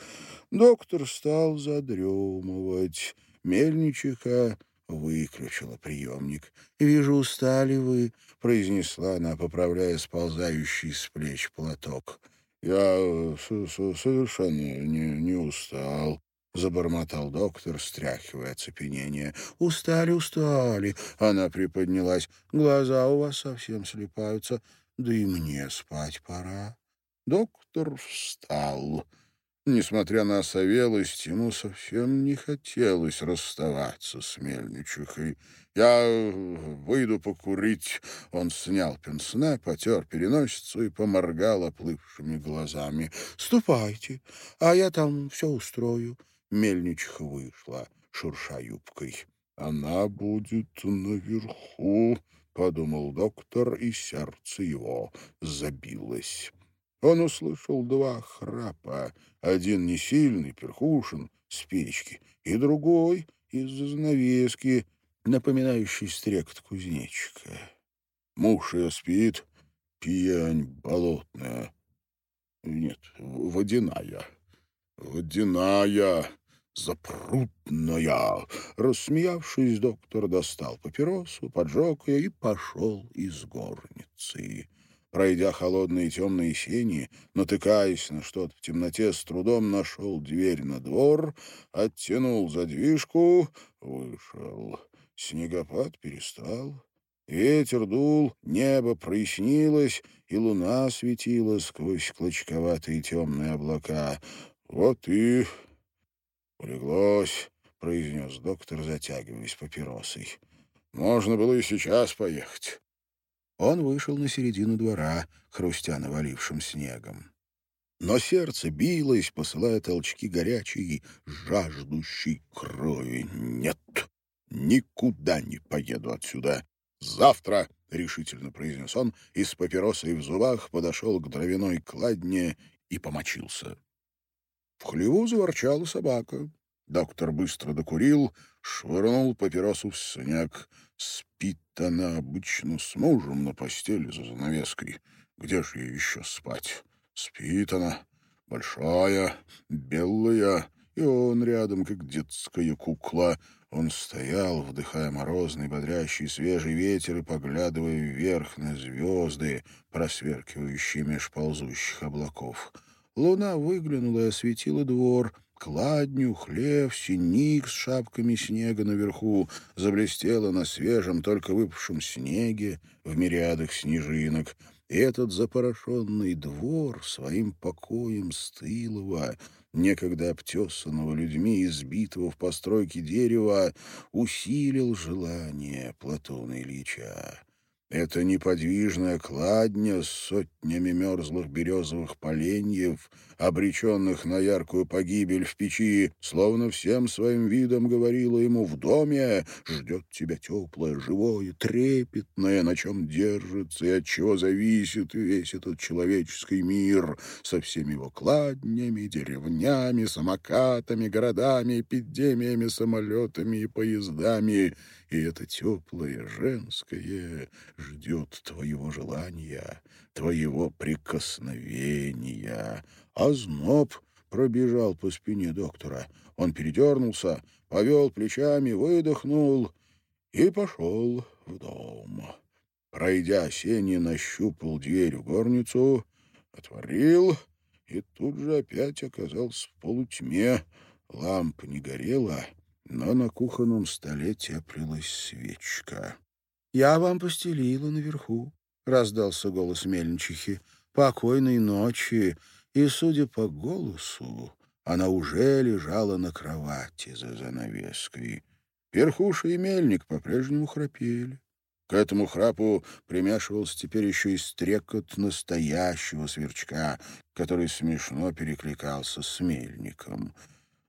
Доктор стал задремывать. Мельничиха выключила приемник. «Вижу, устали вы», — произнесла она, поправляя сползающий с плеч платок. «Я совершенно не, не устал», — забормотал доктор, стряхивая оцепенение. «Устали, устали!» — она приподнялась. «Глаза у вас совсем слепаются. Да и мне спать пора». Доктор встал. Несмотря на осовелость, ему совсем не хотелось расставаться с мельничихой. «Я выйду покурить». Он снял пенсне, потер переносицу и поморгал оплывшими глазами. «Ступайте, а я там все устрою». Мельничиха вышла, шурша юбкой. «Она будет наверху», — подумал доктор, и сердце его забилось. Он услышал два храпа, один не сильный, перхушин, с печки, и другой из-за занавески. напоминающий стрекот кузнечика. Муж спит, пьянь болотная. Нет, водяная. Водяная, запрутная. Рассмеявшись, доктор достал папиросу, поджег ее и пошел из горницы. Пройдя холодные темные сени, натыкаясь на что-то в темноте, с трудом нашел дверь на двор, оттянул задвижку, вышел. Снегопад перестал. Ветер дул, небо прояснилось, и луна светила сквозь клочковатые темные облака. «Вот и улеглось», — произнес доктор, затягиваясь папиросой. «Можно было и сейчас поехать». Он вышел на середину двора, хрустя навалившим снегом. Но сердце билось, посылая толчки горячей, жаждущей крови. «Нет, никуда не поеду отсюда. Завтра!» — решительно произнес он, и с папиросой в зубах подошел к дровяной кладне и помочился. В хлеву заворчала собака. Доктор быстро докурил, швырнул папиросу в снег. Спит она обычно с мужем на постели за занавеской. Где же ей еще спать? Спит она, большая, белая, и он рядом, как детская кукла. Он стоял, вдыхая морозный, бодрящий, свежий ветер и поглядывая вверх на звезды, просверкивающие меж ползущих облаков. Луна выглянула и осветила двор — Кладню, хлев, синик с шапками снега наверху заблестела на свежем, только выпавшем снеге в мириадах снежинок. И этот запорошенный двор своим покоем стылого, некогда обтесанного людьми, избитого в постройке дерева, усилил желание Платона Ильича. Это неподвижная кладня с сотнями мерзлых березовых поленьев, обреченных на яркую погибель в печи, словно всем своим видом говорила ему «В доме ждет тебя теплое, живое, трепетное, на чем держится и от чего зависит весь этот человеческий мир со всеми его кладнями, деревнями, самокатами, городами, эпидемиями, самолетами и поездами» и это теплое женское ждет твоего желания, твоего прикосновения. А зноб пробежал по спине доктора. Он передернулся, повел плечами, выдохнул и пошел в дом. Пройдя сени, нащупал дверь в горницу, отворил и тут же опять оказался в полутьме. Лампа не горела, но на кухонном столе теплилась свечка. — Я вам постелила наверху, — раздался голос мельничихи. — Покойной ночи. И, судя по голосу, она уже лежала на кровати за занавеской. Перхуша и мельник по-прежнему храпели. К этому храпу примешивался теперь еще и стрекот настоящего сверчка, который смешно перекликался с мельником.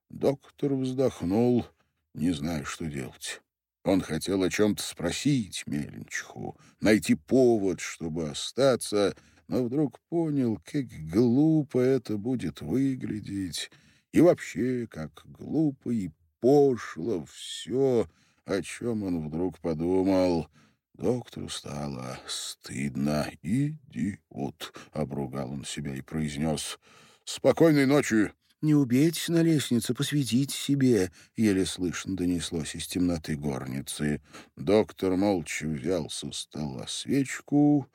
Доктор вздохнул не знаю, что делать. Он хотел о чем-то спросить Мельничху, найти повод, чтобы остаться, но вдруг понял, как глупо это будет выглядеть, и вообще, как глупо и пошло все, о чем он вдруг подумал. Доктору стало стыдно. «Идиот!» — обругал он себя и произнес. «Спокойной ночи!» «Не убейтесь на лестнице, посветите себе», — еле слышно донеслось из темноты горницы. Доктор молча взял со стола свечку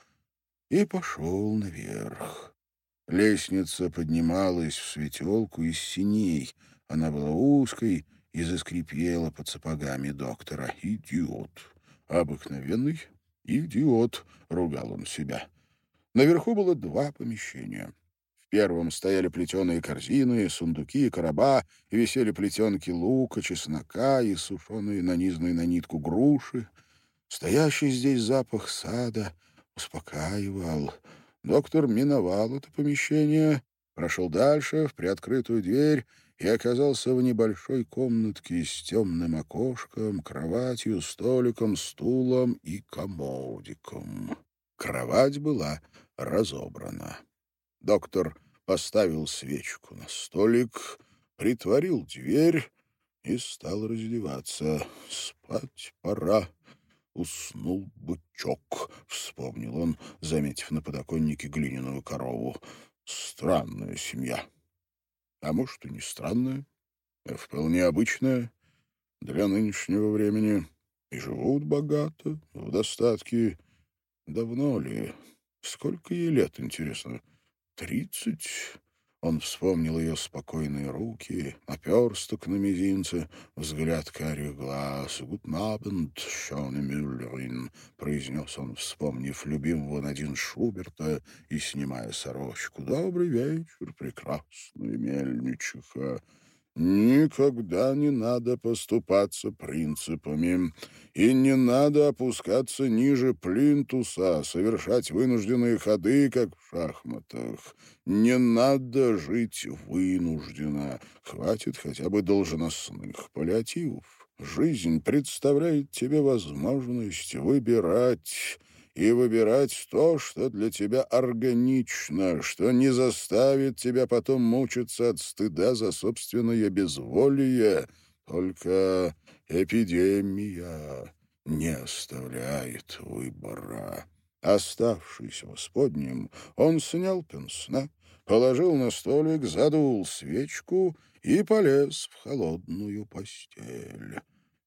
и пошел наверх. Лестница поднималась в светелку из синей. Она была узкой и заскрипела под сапогами доктора. «Идиот! Обыкновенный идиот!» — ругал он себя. Наверху было два помещения — первом стояли плетеные корзины, сундуки, короба, и висели плетенки лука, чеснока и сушеные нанизанные на нитку груши. Стоящий здесь запах сада успокаивал. Доктор миновал это помещение, прошел дальше, в приоткрытую дверь, и оказался в небольшой комнатке с темным окошком, кроватью, столиком, стулом и комодиком. Кровать была разобрана. Доктор поставил свечку на столик, притворил дверь и стал раздеваться. «Спать пора», уснул бычок, — вспомнил он, заметив на подоконнике глиняную корову. Странная семья. А может, и не странная, а вполне обычная для нынешнего времени. И живут богато, в достатке. Давно ли? Сколько ей лет, интересно? Тридцать? Он вспомнил ее спокойные руки, наперсток на мизинце, взгляд карих глаз. «Гутн абенд, Шоне Мюллерин», — произнес он, вспомнив любимого Надин Шуберта и снимая сорочку. «Добрый вечер, прекрасная мельничиха». Никогда не надо поступаться принципами, и не надо опускаться ниже плинтуса, совершать вынужденные ходы, как в шахматах. Не надо жить вынужденно, хватит хотя бы должностных паллиативов. Жизнь представляет тебе возможность выбирать, и выбирать то, что для тебя органично, что не заставит тебя потом мучиться от стыда за собственное безволие. Только эпидемия не оставляет выбора. Оставшись в он снял пенсне, положил на столик, задул свечку и полез в холодную постель.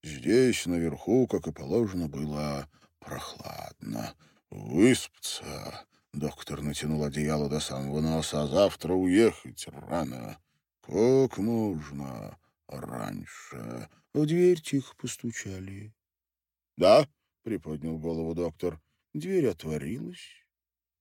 Здесь, наверху, как и положено, было прохладно. Выспаться. Доктор натянул одеяло до самого носа, завтра уехать рано. Как можно раньше? В дверь тихо постучали. «Да?» — приподнял голову доктор. Дверь отворилась.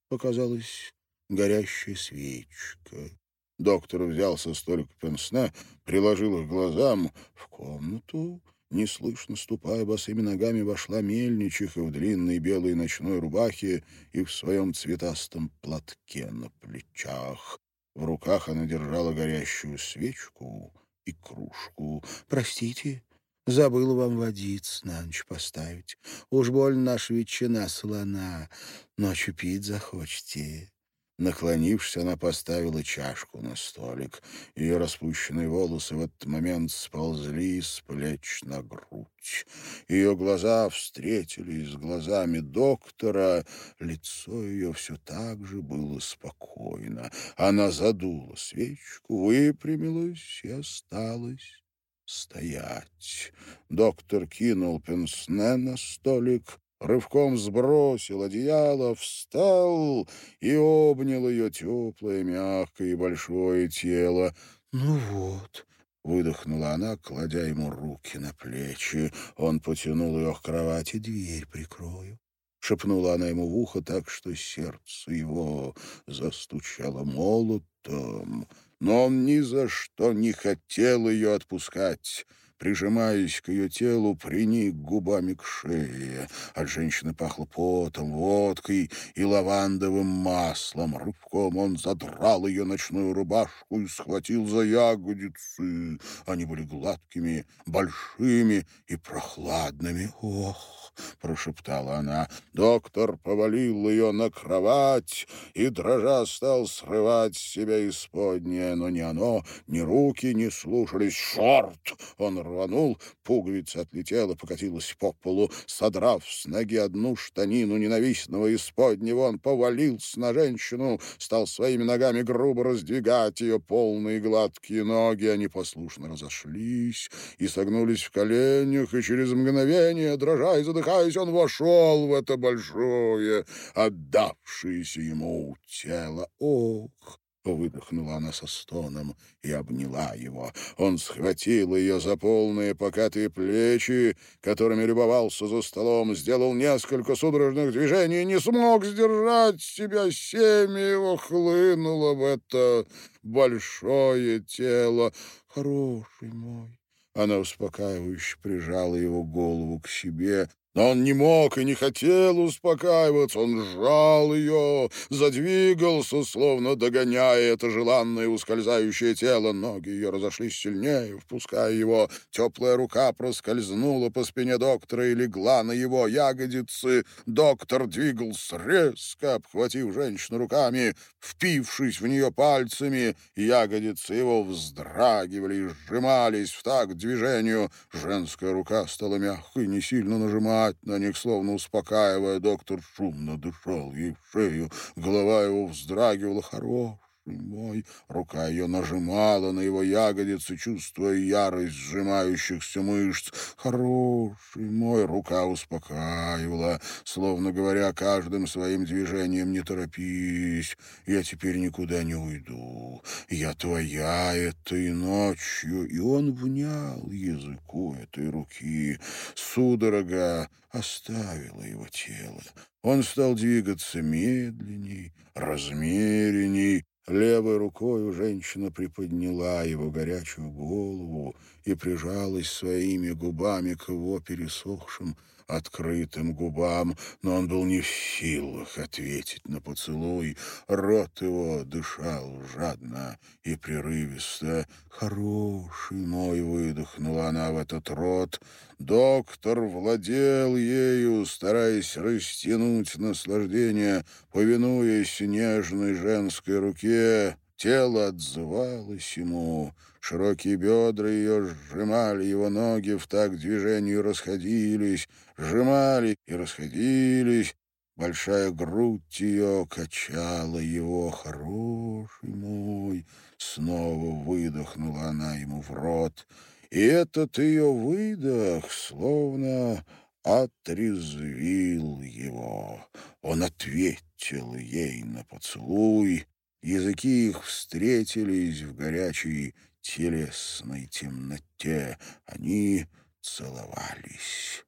Показалась горящая свечка. Доктор взял со столика пенсне, приложил их глазам. В комнату неслышно ступая босыми ногами, вошла мельничиха в длинной белой ночной рубахе и в своем цветастом платке на плечах. В руках она держала горящую свечку и кружку. «Простите, забыла вам водиц на ночь поставить. Уж больно наша ветчина слона. Ночью пить захочете». Наклонившись, она поставила чашку на столик. Ее распущенные волосы в этот момент сползли с плеч на грудь. Ее глаза встретились с глазами доктора. Лицо ее все так же было спокойно. Она задула свечку, выпрямилась и осталась стоять. Доктор кинул пенсне на столик, рывком сбросил одеяло, встал и обнял ее теплое, мягкое и большое тело. «Ну вот», — выдохнула она, кладя ему руки на плечи. Он потянул ее к кровати, дверь прикрою. Шепнула она ему в ухо так, что сердце его застучало молотом. Но он ни за что не хотел ее отпускать прижимаясь к ее телу, приник губами к шее. От женщины пахло потом, водкой и лавандовым маслом. Рывком он задрал ее ночную рубашку и схватил за ягодицы. Они были гладкими, большими и прохладными. «Ох!» — прошептала она. Доктор повалил ее на кровать и, дрожа, стал срывать с себя исподнее, но ни оно, ни руки не слушались. «Черт!» — он рванул, пуговица отлетела, покатилась по полу. Содрав с ноги одну штанину ненавистного исподнего, он повалился на женщину, стал своими ногами грубо раздвигать ее полные гладкие ноги. Они послушно разошлись и согнулись в коленях, и через мгновение, дрожа и задыхаясь, он вошел в это большое, отдавшееся ему тело. Ох! Выдохнула она со стоном и обняла его. Он схватил ее за полные покатые плечи, которыми любовался за столом, сделал несколько судорожных движений и не смог сдержать себя. Семя его хлынуло в это большое тело. «Хороший мой!» Она успокаивающе прижала его голову к себе, он не мог и не хотел успокаиваться, он сжал ее, задвигался, словно догоняя это желанное ускользающее тело. Ноги ее разошлись сильнее, впуская его. Теплая рука проскользнула по спине доктора и легла на его ягодицы. Доктор двигался резко, обхватив женщину руками, впившись в нее пальцами. Ягодицы его вздрагивали и сжимались в такт движению. Женская рука стала мягкой, не сильно нажимать нажимать на них, словно успокаивая. Доктор шумно дышал ей в шею. Голова его вздрагивала. Хорош мой. Рука ее нажимала на его ягодицы, чувствуя ярость сжимающихся мышц. Хороший мой. Рука успокаивала, словно говоря каждым своим движением «Не торопись, я теперь никуда не уйду. Я твоя этой ночью». И он внял языку этой руки. Судорога оставила его тело. Он стал двигаться медленней, размеренней, Левой рукой женщина приподняла его горячую голову и прижалась своими губами к его пересохшим, открытым губам, но он был не в силах ответить на поцелуй. Рот его дышал жадно и прерывисто. «Хороший мой!» — выдохнула она в этот рот. Доктор владел ею, стараясь растянуть наслаждение, повинуясь нежной женской руке. Тело отзывалось ему, широкие бедра ее сжимали его ноги, в так движению расходились, сжимали и расходились. Большая грудь ее качала его, хороший мой. Снова выдохнула она ему в рот, и этот ее выдох словно отрезвил его. Он ответил ей на поцелуй, Языки их встретились в горячей телесной темноте. Они целовались.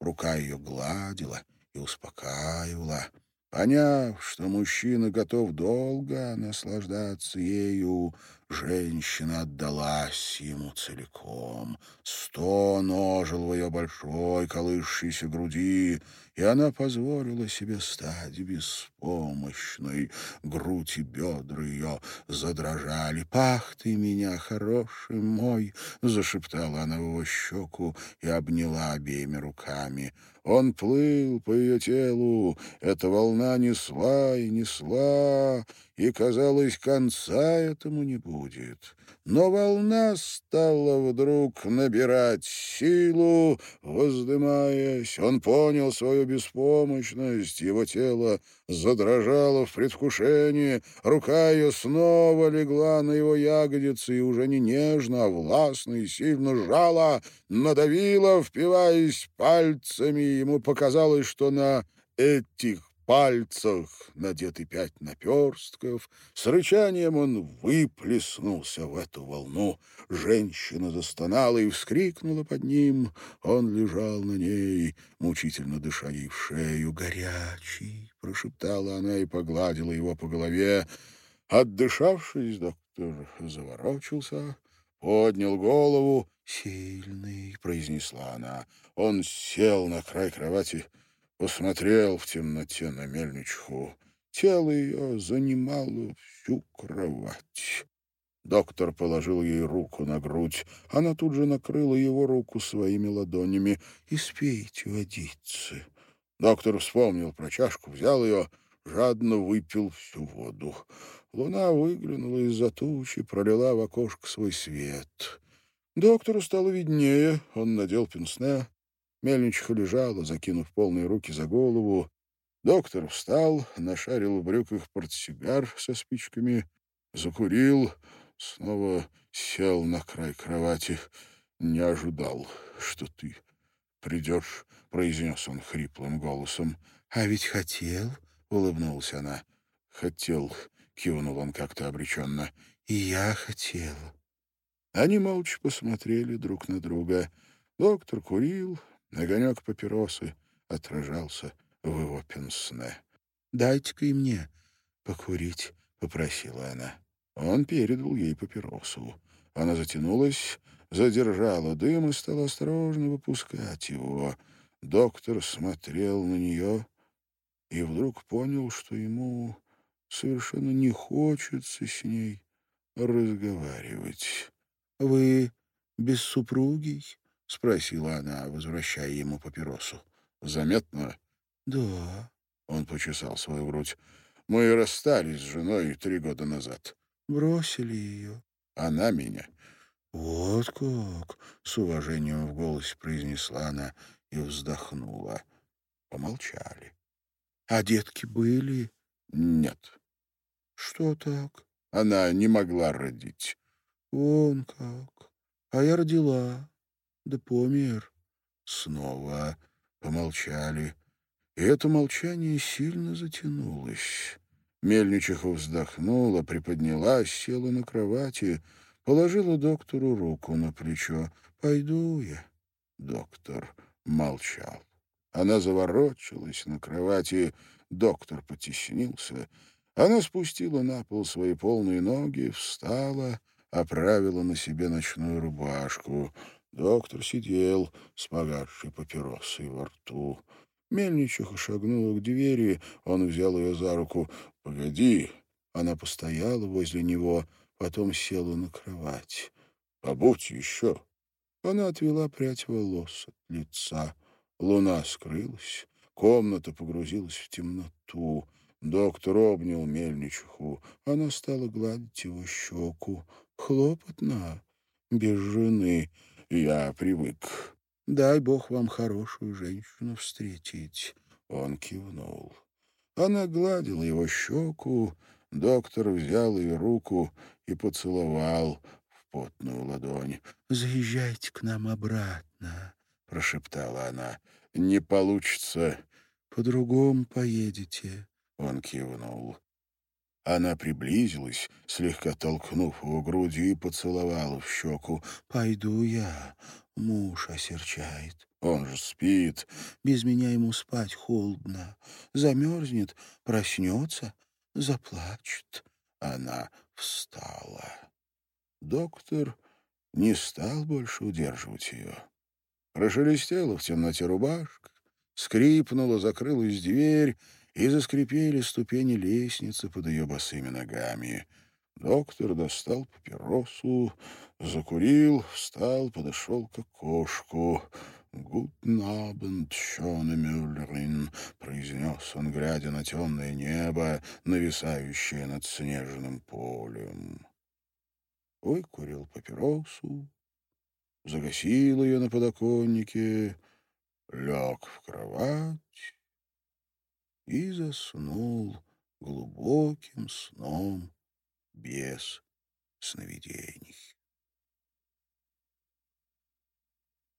Рука ее гладила и успокаивала. Поняв, что мужчина готов долго наслаждаться ею, женщина отдалась ему целиком. Стон ожил в ее большой колышущейся груди, и она позволила себе стать беспомощной. Грудь и бедра ее задрожали. «Пах ты меня, хороший мой!» — зашептала она в его щеку и обняла обеими руками. Он плыл по ее телу, эта волна несла и несла, и, казалось, конца этому не будет. Но волна стала вдруг набирать силу, воздымаясь. Он понял свою беспомощность, его тело задрожало в предвкушении, рука ее снова легла на его ягодицы и уже не нежно, а властно и сильно сжала, надавила, впиваясь пальцами. Ему показалось, что на этих пальцах надеты пять наперстков. С рычанием он выплеснулся в эту волну. Женщина застонала и вскрикнула под ним. Он лежал на ней, мучительно дыша ей в шею. «Горячий!» — прошептала она и погладила его по голове. Отдышавшись, доктор заворочился, поднял голову. «Сильный!» — произнесла она. Он сел на край кровати посмотрел в темноте на мельничку. Тело ее занимало всю кровать. Доктор положил ей руку на грудь. Она тут же накрыла его руку своими ладонями. «Испейте водицы». Доктор вспомнил про чашку, взял ее, жадно выпил всю воду. Луна выглянула из-за тучи, пролила в окошко свой свет. Доктору стало виднее, он надел пенсне, Мельничиха лежала, закинув полные руки за голову. Доктор встал, нашарил в брюках портсигар со спичками, закурил, снова сел на край кровати. «Не ожидал, что ты придешь», — произнес он хриплым голосом. «А ведь хотел», — улыбнулась она. «Хотел», — кивнул он как-то обреченно. «И я хотел». Они молча посмотрели друг на друга. Доктор курил, Огонек папиросы отражался в его пенсне. «Дайте-ка и мне покурить», — попросила она. Он передал ей папиросу. Она затянулась, задержала дым и стала осторожно выпускать его. Доктор смотрел на нее и вдруг понял, что ему совершенно не хочется с ней разговаривать. — Вы без супруги? — спросила она, возвращая ему папиросу. — Заметно? — Да. Он почесал свою грудь. — Мы расстались с женой три года назад. — Бросили ее? — Она меня. — Вот как! — с уважением в голосе произнесла она и вздохнула. Помолчали. — А детки были? — Нет. — Что так? Она не могла родить. — Вон как. А я родила. Да помер. Снова помолчали. И это молчание сильно затянулось. Мельничиха вздохнула, приподнялась, села на кровати, положила доктору руку на плечо. «Пойду я». Доктор молчал. Она заворочилась на кровати, доктор потеснился. Она спустила на пол свои полные ноги, встала, оправила на себе ночную рубашку. Доктор сидел с погасшей папиросой во рту. Мельничиха шагнула к двери, он взял ее за руку. «Погоди!» Она постояла возле него, потом села на кровать. «Побудь еще!» Она отвела прядь волос от лица. Луна скрылась, комната погрузилась в темноту. Доктор обнял мельничиху. Она стала гладить его щеку. Хлопотно, без жены. Я привык. Дай Бог вам хорошую женщину встретить. Он кивнул. Она гладила его щеку. Доктор взял ее руку и поцеловал в потную ладонь. «Заезжайте к нам обратно», — прошептала она. «Не получится». «По-другому поедете». Он кивнул. Она приблизилась, слегка толкнув его грудью, и поцеловала в щеку. «Пойду я. Муж осерчает. Он же спит. Без меня ему спать холодно. Замерзнет, проснется, заплачет». Она встала. Доктор не стал больше удерживать ее. Прошелестела в темноте рубашка, скрипнула, закрылась дверь, и заскрипели ступени лестницы под ее босыми ногами. Доктор достал папиросу, закурил, встал, подошел к окошку. «Гутен Абенд, Мюллерин», — произнес он, глядя на темное небо, нависающее над снежным полем. Выкурил папиросу, загасил ее на подоконнике, лег в кровать и заснул глубоким сном без сновидений.